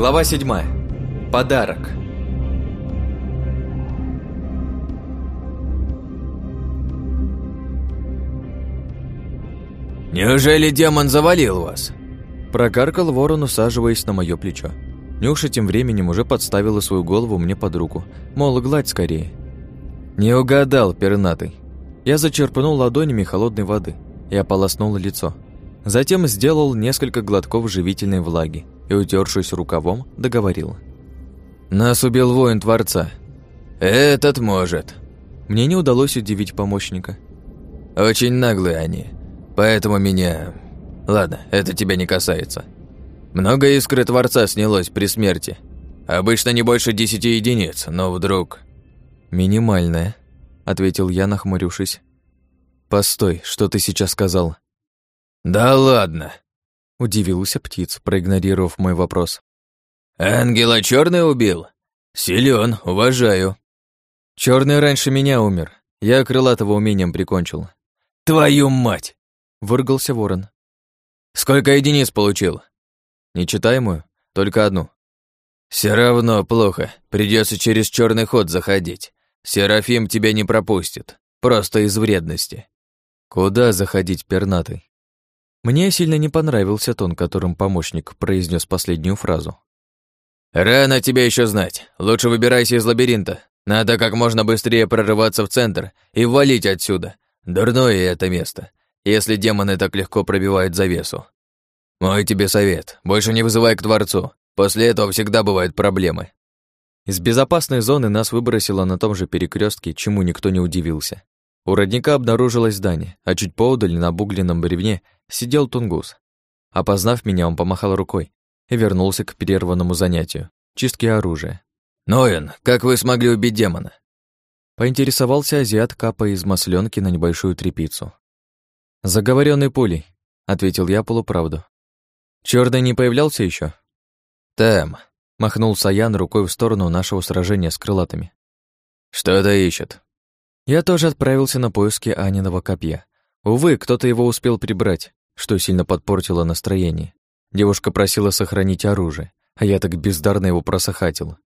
Глава 7. Подарок. «Неужели демон завалил вас?» Прокаркал ворон, усаживаясь на мое плечо. Нюша тем временем уже подставила свою голову мне под руку, мол, гладь скорее. Не угадал, пернатый. Я зачерпнул ладонями холодной воды и ополоснул лицо. Затем сделал несколько глотков живительной влаги и, утершись рукавом, договорил. «Нас убил воин Творца». «Этот может». Мне не удалось удивить помощника. «Очень наглые они, поэтому меня... Ладно, это тебя не касается. Много искры Творца снялось при смерти. Обычно не больше десяти единиц, но вдруг...» «Минимальная», — ответил я, нахмурившись. «Постой, что ты сейчас сказал?» «Да ладно!» — удивился птиц, проигнорировав мой вопрос. «Ангела черный убил? Силен, уважаю». Черный раньше меня умер. Я крылатого умением прикончил. «Твою мать!» — выргался ворон. «Сколько единиц получил?» «Нечитаемую? Только одну». Все равно плохо. Придется через черный ход заходить. Серафим тебя не пропустит. Просто из вредности». «Куда заходить, пернатый?» Мне сильно не понравился тон, которым помощник произнес последнюю фразу. «Рано тебе еще знать. Лучше выбирайся из лабиринта. Надо как можно быстрее прорываться в центр и валить отсюда. Дурное это место, если демоны так легко пробивают завесу. Мой тебе совет. Больше не вызывай к дворцу. После этого всегда бывают проблемы». Из безопасной зоны нас выбросило на том же перекрестке, чему никто не удивился. У родника обнаружилось здание, а чуть поодаль на обугленном бревне сидел тунгус. Опознав меня, он помахал рукой и вернулся к прерванному занятию — чистке оружия. «Ноэн, как вы смогли убить демона?» Поинтересовался азиат, капая из масленки на небольшую трепицу. «Заговоренной пулей», — ответил я полуправду. Чёрный не появлялся еще? «Там», — махнул Саян рукой в сторону нашего сражения с крылатыми. «Что-то ищет». Я тоже отправился на поиски Аниного копья. Увы, кто-то его успел прибрать, что сильно подпортило настроение. Девушка просила сохранить оружие, а я так бездарно его просохатил.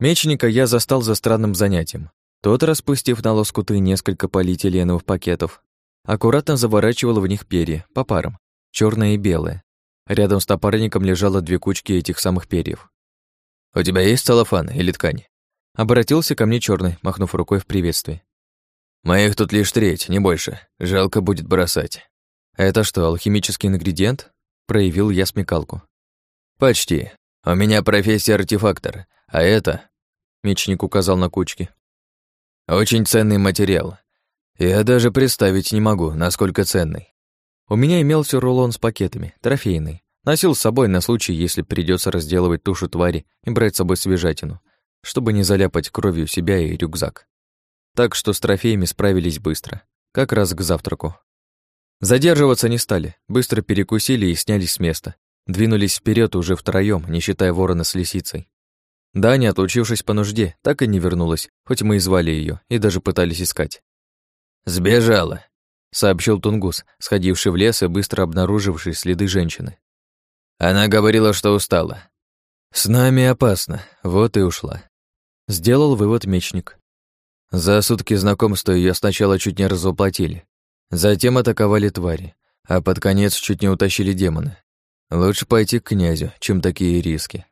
Мечника я застал за странным занятием. Тот, распустив на лоскуты несколько полиэтиленовых пакетов, аккуратно заворачивал в них перья, по парам, черное и белое. Рядом с топорником лежало две кучки этих самых перьев. «У тебя есть целлофан или ткань?» Обратился ко мне черный, махнув рукой в приветствии. «Моих тут лишь треть, не больше. Жалко будет бросать». «Это что, алхимический ингредиент?» Проявил я смекалку. «Почти. У меня профессия артефактор, а это...» Мечник указал на кучки. «Очень ценный материал. Я даже представить не могу, насколько ценный». У меня имелся рулон с пакетами, трофейный. Носил с собой на случай, если придется разделывать тушу твари и брать с собой свежатину, чтобы не заляпать кровью себя и рюкзак. Так что с трофеями справились быстро, как раз к завтраку. Задерживаться не стали, быстро перекусили и снялись с места. Двинулись вперед уже втроем, не считая ворона с лисицей. Даня, отлучившись по нужде, так и не вернулась, хоть мы и звали ее, и даже пытались искать. «Сбежала», — сообщил Тунгус, сходивший в лес и быстро обнаруживший следы женщины. «Она говорила, что устала». «С нами опасно, вот и ушла», — сделал вывод мечник. За сутки знакомства ее сначала чуть не развоплотили, затем атаковали твари, а под конец чуть не утащили демоны. Лучше пойти к князю, чем такие риски.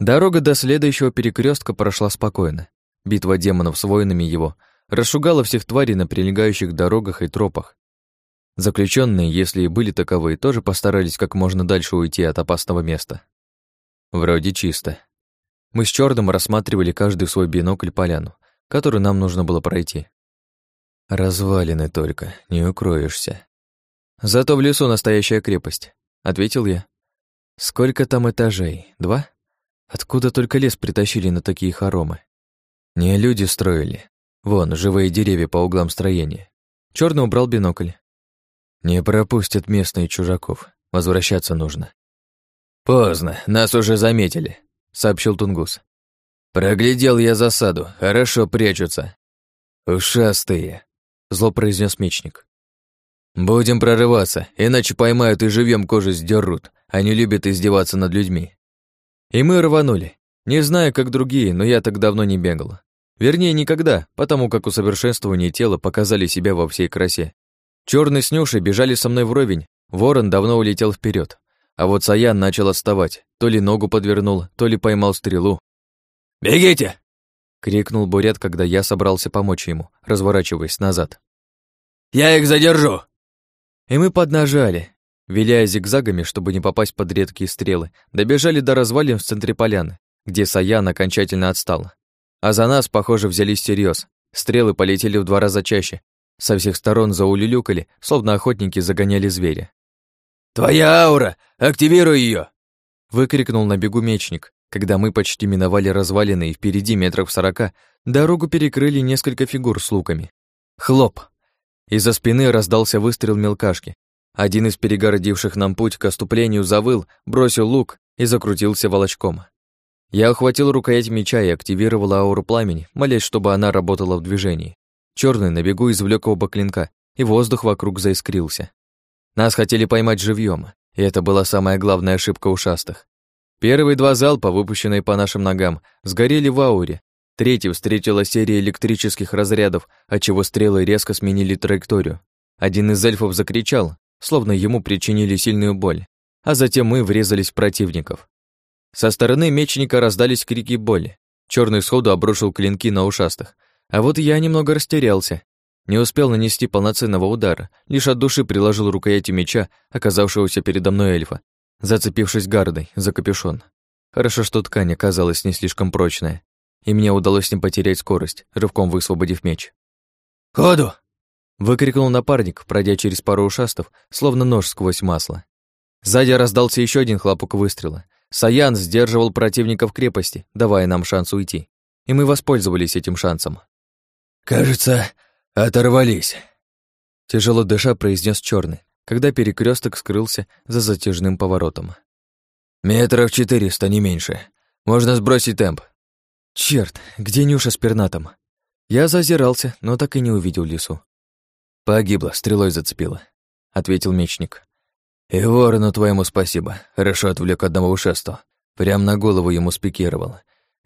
Дорога до следующего перекрестка прошла спокойно. Битва демонов с воинами его расшугала всех тварей на прилегающих дорогах и тропах. Заключенные, если и были таковые, тоже постарались как можно дальше уйти от опасного места. Вроде чисто. Мы с Чёрным рассматривали каждый свой бинокль поляну, которую нам нужно было пройти. Развалины только, не укроешься. Зато в лесу настоящая крепость, ответил я. Сколько там этажей? Два? Откуда только лес притащили на такие хоромы? Не люди строили, Вон, живые деревья по углам строения. Черный убрал бинокль. Не пропустят местные чужаков. Возвращаться нужно. Поздно, нас уже заметили, сообщил Тунгус. Проглядел я засаду, хорошо прячутся. Ушастые, зло произнес мечник. Будем прорываться, иначе поймают и живьем кожу сдерут. Они любят издеваться над людьми. И мы рванули. Не знаю, как другие, но я так давно не бегал. Вернее, никогда, потому как усовершенствование тела показали себя во всей красе. Черный с Нюшей бежали со мной вровень, ворон давно улетел вперед, А вот Саян начал отставать, то ли ногу подвернул, то ли поймал стрелу. «Бегите!» — крикнул Бурят, когда я собрался помочь ему, разворачиваясь назад. «Я их задержу!» И мы поднажали, виляя зигзагами, чтобы не попасть под редкие стрелы, добежали до развалин в центре поляны, где Саян окончательно отстал. А за нас, похоже, взялись всерьез. Стрелы полетели в два раза чаще. Со всех сторон заулюлюкали, словно охотники загоняли зверя. «Твоя аура! Активируй ее! Выкрикнул на бегу мечник, когда мы почти миновали развалины и впереди метров сорока дорогу перекрыли несколько фигур с луками. Хлоп! Из-за спины раздался выстрел мелкашки. Один из перегородивших нам путь к оступлению завыл, бросил лук и закрутился волочком. Я охватил рукоять меча и активировал ауру пламени, молясь, чтобы она работала в движении. Черный на бегу извлек оба клинка, и воздух вокруг заискрился. Нас хотели поймать живьем, и это была самая главная ошибка ушастых. Первые два залпа, выпущенные по нашим ногам, сгорели в ауре. Третий встретила серия электрических разрядов, отчего стрелы резко сменили траекторию. Один из эльфов закричал, словно ему причинили сильную боль, а затем мы врезались в противников. Со стороны мечника раздались крики боли. Черный сходу обрушил клинки на ушастых. А вот я немного растерялся. Не успел нанести полноценного удара, лишь от души приложил рукоятью меча, оказавшегося передо мной эльфа, зацепившись гардой за капюшон. Хорошо, что ткань оказалась не слишком прочная, и мне удалось не потерять скорость, рывком высвободив меч. «Ходу!» — выкрикнул напарник, пройдя через пару ушастов, словно нож сквозь масло. Сзади раздался еще один хлопок выстрела. Саян сдерживал противника в крепости, давая нам шанс уйти. И мы воспользовались этим шансом. «Кажется, оторвались», — тяжело дыша произнес черный, когда перекресток скрылся за затяжным поворотом. «Метров четыреста, не меньше. Можно сбросить темп». Черт, где Нюша с пернатом? Я зазирался, но так и не увидел лису. «Погибла, стрелой зацепила», — ответил мечник. И ворону твоему спасибо. Хорошо отвлек одного ушастого. Прям на голову ему спикировал.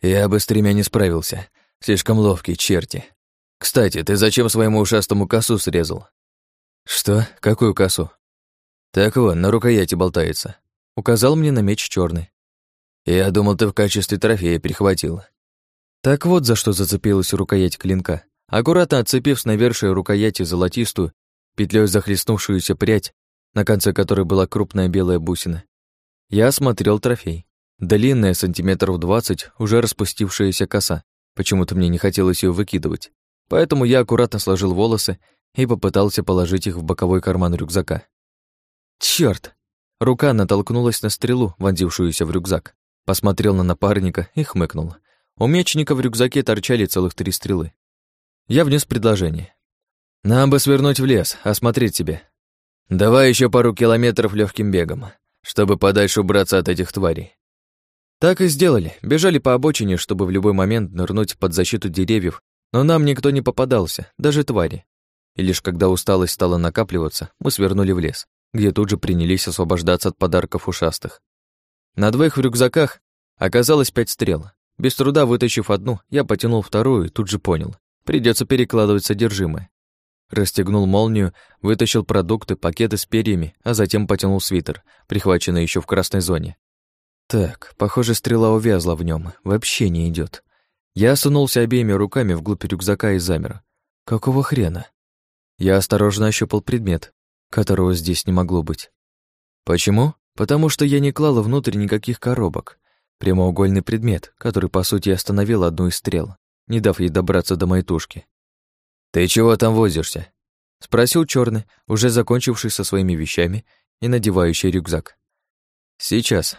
Я бы с тремя не справился. Слишком ловкие черти. Кстати, ты зачем своему ушастому косу срезал? Что? Какую косу? Так вот, на рукояти болтается. Указал мне на меч черный. Я думал, ты в качестве трофея прихватил. Так вот за что зацепилась рукоять клинка. Аккуратно отцепив с навершия рукояти золотистую, петлей захлестнувшуюся прядь, на конце которой была крупная белая бусина. Я осмотрел трофей. Длинная, сантиметров двадцать, уже распустившаяся коса. Почему-то мне не хотелось ее выкидывать. Поэтому я аккуратно сложил волосы и попытался положить их в боковой карман рюкзака. Чёрт! Рука натолкнулась на стрелу, вонзившуюся в рюкзак. Посмотрел на напарника и хмыкнул. У мечника в рюкзаке торчали целых три стрелы. Я внес предложение. «Нам бы свернуть в лес, осмотреть себя. Давай еще пару километров легким бегом, чтобы подальше убраться от этих тварей. Так и сделали. Бежали по обочине, чтобы в любой момент нырнуть под защиту деревьев, но нам никто не попадался, даже твари. И лишь когда усталость стала накапливаться, мы свернули в лес, где тут же принялись освобождаться от подарков ушастых. На двоих в рюкзаках оказалось пять стрел. Без труда вытащив одну, я потянул вторую и тут же понял. Придется перекладывать содержимое. Расстегнул молнию, вытащил продукты, пакеты с перьями, а затем потянул свитер, прихваченный еще в красной зоне. Так, похоже, стрела увязла в нем, вообще не идет. Я сунулся обеими руками вглубь рюкзака и замер. Какого хрена? Я осторожно ощупал предмет, которого здесь не могло быть. Почему? Потому что я не клала внутрь никаких коробок. Прямоугольный предмет, который, по сути, остановил одну из стрел, не дав ей добраться до моей тушки. «Ты чего там возишься?» — спросил черный, уже закончивший со своими вещами и надевающий рюкзак. «Сейчас».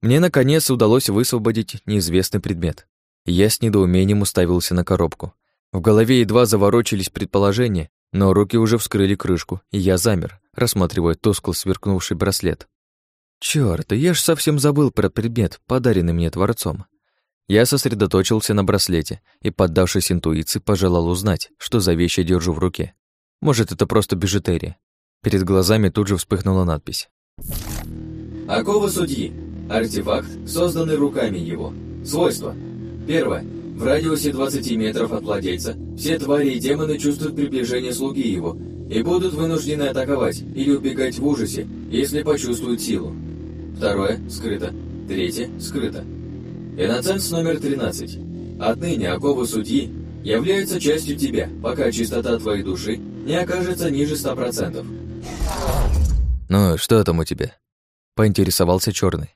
Мне, наконец, удалось высвободить неизвестный предмет. Я с недоумением уставился на коробку. В голове едва заворочились предположения, но руки уже вскрыли крышку, и я замер, рассматривая тускло сверкнувший браслет. Чёрт, я ж совсем забыл про предмет, подаренный мне Творцом. Я сосредоточился на браслете и, поддавшись интуиции, пожелал узнать, что за вещь я держу в руке. Может, это просто бижутерия. Перед глазами тут же вспыхнула надпись. «Оковы судьи. Артефакт, созданный руками его. Свойства. Первое. В радиусе 20 метров от владельца все твари и демоны чувствуют приближение слуги его и будут вынуждены атаковать или убегать в ужасе, если почувствуют силу. Второе – скрыто. Третье – скрыто. Иноценс номер 13. Отныне оковы судьи являются частью тебя, пока чистота твоей души не окажется ниже 100%. «Ну, что там у тебя?» — поинтересовался черный.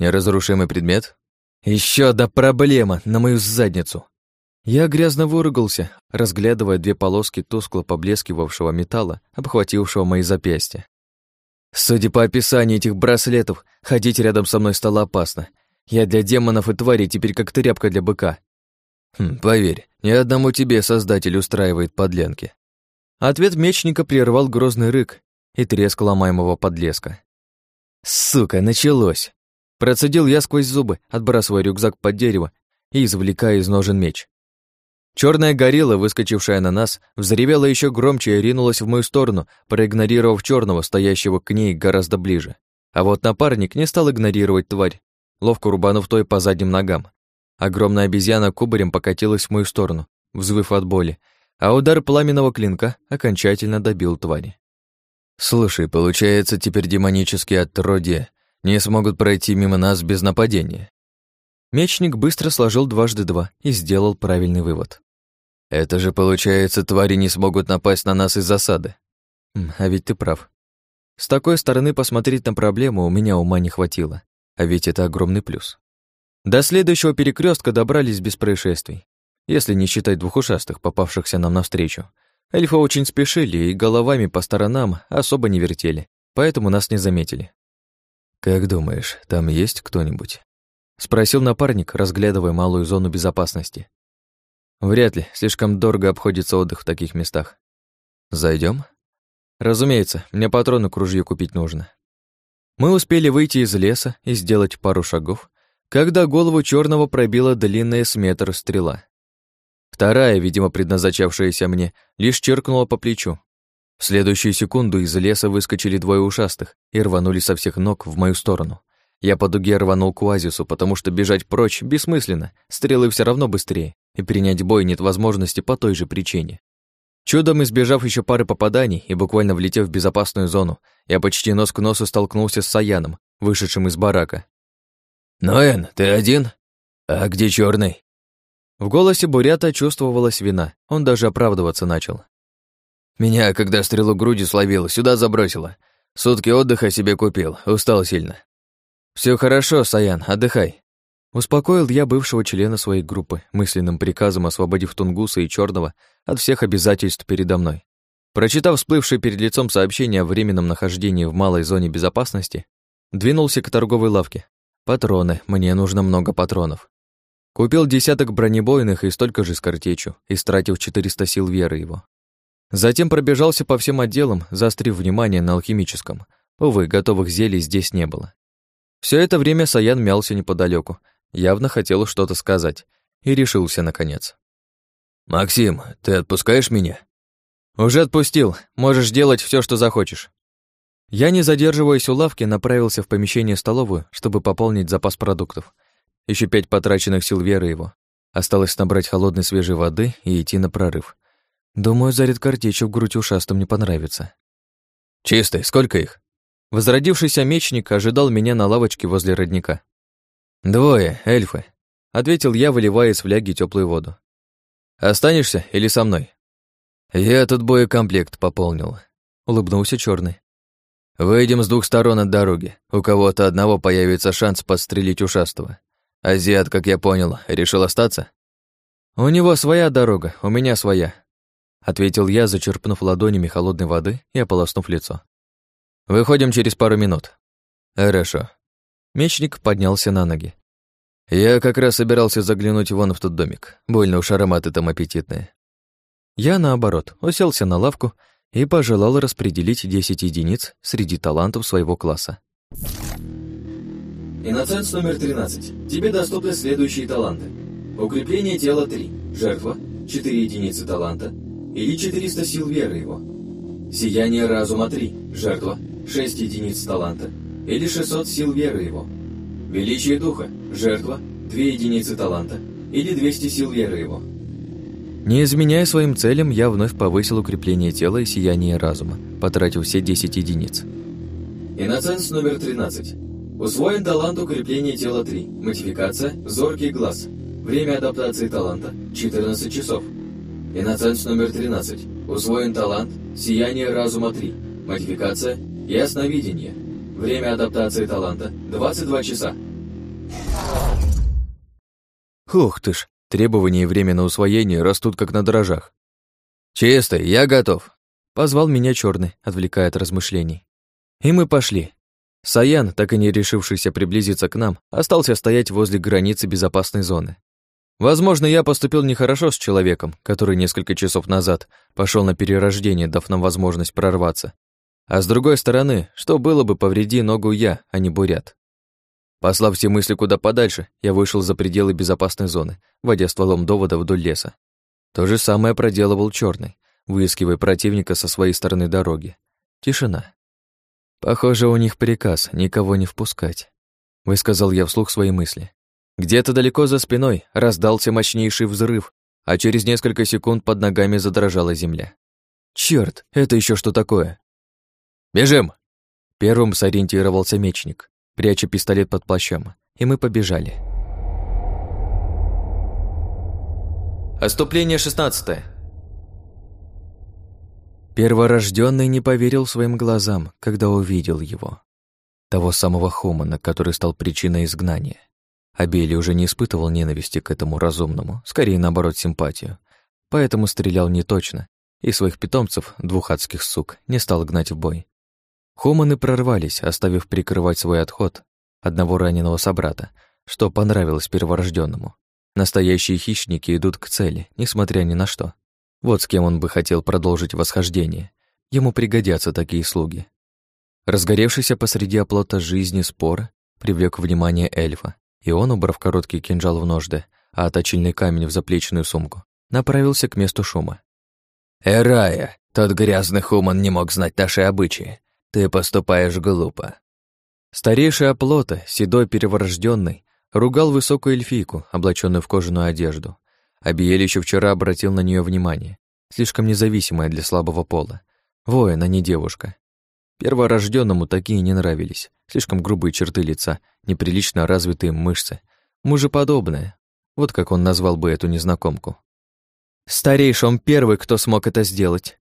«Неразрушимый предмет?» Еще одна проблема на мою задницу!» Я грязно выругался, разглядывая две полоски тускло поблескивавшего металла, обхватившего мои запястья. Судя по описанию этих браслетов, ходить рядом со мной стало опасно. Я для демонов и тварей теперь как тряпка для быка. Хм, поверь, ни одному тебе создатель устраивает подлянки. Ответ мечника прервал грозный рык и треск ломаемого подлеска. Сука, началось. Процедил я сквозь зубы, отбрасывая рюкзак под дерево и извлекая из ножен меч. Черная горилла, выскочившая на нас, взревела еще громче и ринулась в мою сторону, проигнорировав черного, стоящего к ней гораздо ближе. А вот напарник не стал игнорировать тварь, ловко рубанув той по задним ногам. Огромная обезьяна кубарем покатилась в мою сторону, взвыв от боли, а удар пламенного клинка окончательно добил твари. «Слушай, получается, теперь демонические отродья не смогут пройти мимо нас без нападения?» Мечник быстро сложил дважды два и сделал правильный вывод. «Это же, получается, твари не смогут напасть на нас из засады». «А ведь ты прав. С такой стороны посмотреть на проблему у меня ума не хватило, а ведь это огромный плюс. До следующего перекрестка добрались без происшествий, если не считать двух ушастых, попавшихся нам навстречу. Эльфы очень спешили и головами по сторонам особо не вертели, поэтому нас не заметили. «Как думаешь, там есть кто-нибудь?» Спросил напарник, разглядывая малую зону безопасности. Вряд ли, слишком дорого обходится отдых в таких местах. Зайдем? Разумеется, мне патроны к ружью купить нужно. Мы успели выйти из леса и сделать пару шагов, когда голову черного пробила длинная с метр стрела. Вторая, видимо, предназначавшаяся мне, лишь черкнула по плечу. В следующую секунду из леса выскочили двое ушастых и рванули со всех ног в мою сторону. Я по дуге рванул к оазису, потому что бежать прочь бессмысленно, стрелы все равно быстрее, и принять бой нет возможности по той же причине. Чудом избежав еще пары попаданий и буквально влетев в безопасную зону, я почти нос к носу столкнулся с Саяном, вышедшим из барака. «Ноэн, ты один? А где черный? В голосе Бурята чувствовалась вина, он даже оправдываться начал. «Меня, когда стрелу груди словил, сюда забросило. Сутки отдыха себе купил, устал сильно. Все хорошо, Саян, отдыхай. Успокоил я бывшего члена своей группы, мысленным приказом освободив Тунгуса и Черного от всех обязательств передо мной. Прочитав всплывшее перед лицом сообщение о временном нахождении в малой зоне безопасности, двинулся к торговой лавке. Патроны, мне нужно много патронов. Купил десяток бронебойных и столько же с картечью, истратив 400 сил веры его. Затем пробежался по всем отделам, заострив внимание на алхимическом. Увы, готовых зелий здесь не было. Все это время Саян мялся неподалеку, явно хотел что-то сказать, и решился наконец. «Максим, ты отпускаешь меня?» «Уже отпустил. Можешь делать все, что захочешь». Я, не задерживаясь у лавки, направился в помещение столовую, чтобы пополнить запас продуктов. Еще пять потраченных сил веры его. Осталось набрать холодной свежей воды и идти на прорыв. Думаю, заряд картечи в грудь ушастым не понравится. «Чистый, сколько их?» Возродившийся мечник ожидал меня на лавочке возле родника. «Двое, эльфы», — ответил я, выливая из фляги теплую воду. «Останешься или со мной?» «Я тут боекомплект пополнил», — улыбнулся черный. «Выйдем с двух сторон от дороги. У кого-то одного появится шанс подстрелить ушастого. Азиат, как я понял, решил остаться?» «У него своя дорога, у меня своя», — ответил я, зачерпнув ладонями холодной воды и ополоснув лицо. Выходим через пару минут. Хорошо. Мечник поднялся на ноги. Я как раз собирался заглянуть вон в тот домик. Больно уж ароматы там аппетитные. Я, наоборот, уселся на лавку и пожелал распределить 10 единиц среди талантов своего класса. Иноценс номер 13. Тебе доступны следующие таланты. Укрепление тела 3. Жертва 4 единицы таланта или 400 сил веры его. Сияние разума 3. Жертва 6 единиц таланта или 600 сил веры его. Величие духа, жертва, 2 единицы таланта или 200 сил веры его. Не изменяя своим целям, я вновь повысил укрепление тела и сияние разума, потратив все 10 единиц. Иноценс номер 13. Усвоен талант укрепления тела 3. Модификация «Зоркий глаз». Время адаптации таланта – 14 часов. Иноценс номер 13. Усвоен талант «Сияние разума 3». Модификация «Ясновидение». Время адаптации таланта – 22 часа. Ух ты ж, требования и время на усвоение растут как на дрожжах. «Чистый, я готов», — позвал меня черный, отвлекая от размышлений. И мы пошли. Саян, так и не решившийся приблизиться к нам, остался стоять возле границы безопасной зоны. Возможно, я поступил нехорошо с человеком, который несколько часов назад пошел на перерождение, дав нам возможность прорваться. А с другой стороны, что было бы, повреди ногу я, а не бурят. Послав все мысли куда подальше, я вышел за пределы безопасной зоны, водя стволом довода вдоль леса. То же самое проделывал черный, выискивая противника со своей стороны дороги. Тишина. Похоже, у них приказ никого не впускать. Высказал я вслух свои мысли. Где-то далеко за спиной раздался мощнейший взрыв, а через несколько секунд под ногами задрожала земля. Черт, это еще что такое? Бежим! Первым сориентировался мечник, пряча пистолет под плащом, и мы побежали. Оступление шестнадцатое. Перворожденный не поверил своим глазам, когда увидел его. Того самого Хумана, который стал причиной изгнания. Абели уже не испытывал ненависти к этому разумному, скорее наоборот симпатию, поэтому стрелял не точно, и своих питомцев, двух адских сук, не стал гнать в бой. Хуманы прорвались, оставив прикрывать свой отход одного раненого собрата, что понравилось перворожденному. Настоящие хищники идут к цели, несмотря ни на что. Вот с кем он бы хотел продолжить восхождение. Ему пригодятся такие слуги. Разгоревшийся посреди оплота жизни спор привлек внимание эльфа, и он, убрав короткий кинжал в ножды, а точильный камень в заплечную сумку, направился к месту шума. «Эрая, тот грязный хуман не мог знать наши обычаи. Ты поступаешь глупо». Старейший оплота, седой переворожденный, ругал высокую эльфийку, облаченную в кожаную одежду. Абиель еще вчера обратил на нее внимание, слишком независимая для слабого пола. Воин, а не девушка. Перворожденному такие не нравились. Слишком грубые черты лица, неприлично развитые мышцы. Мужеподобное. Вот как он назвал бы эту незнакомку. Старейший он первый, кто смог это сделать.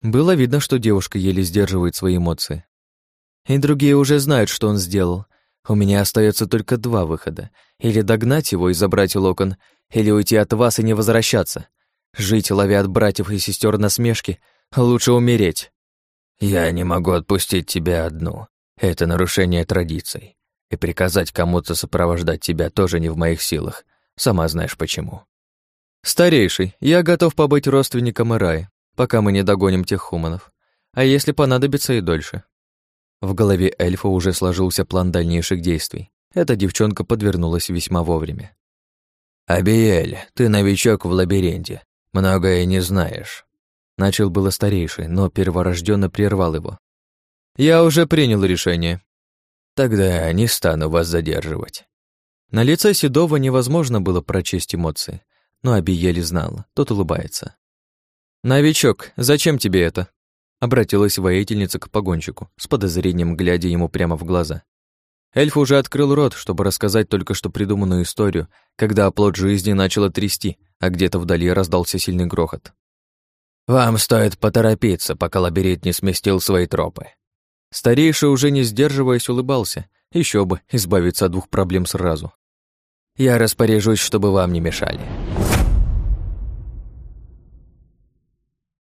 Было видно, что девушка еле сдерживает свои эмоции. И другие уже знают, что он сделал. У меня остается только два выхода. Или догнать его и забрать локон, или уйти от вас и не возвращаться. Жить, ловя от братьев и сестер насмешки, лучше умереть. Я не могу отпустить тебя одну. Это нарушение традиций. И приказать кому-то сопровождать тебя тоже не в моих силах. Сама знаешь почему. Старейший, я готов побыть родственником Ирая, пока мы не догоним тех хуманов. А если понадобится и дольше. В голове эльфа уже сложился план дальнейших действий. Эта девчонка подвернулась весьма вовремя. «Абиэль, ты новичок в лабиринте. Многое не знаешь». Начал было старейший, но перворожденно прервал его. «Я уже принял решение». «Тогда не стану вас задерживать». На лице Седова невозможно было прочесть эмоции, но Абиель знал, тот улыбается. «Новичок, зачем тебе это?» Обратилась воительница к погонщику, с подозрением глядя ему прямо в глаза. Эльф уже открыл рот, чтобы рассказать только что придуманную историю, когда оплот жизни начало трясти, а где-то вдали раздался сильный грохот. «Вам стоит поторопиться, пока лабиринт не сместил свои тропы». Старейший, уже не сдерживаясь, улыбался. Еще бы, избавиться от двух проблем сразу. «Я распоряжусь, чтобы вам не мешали».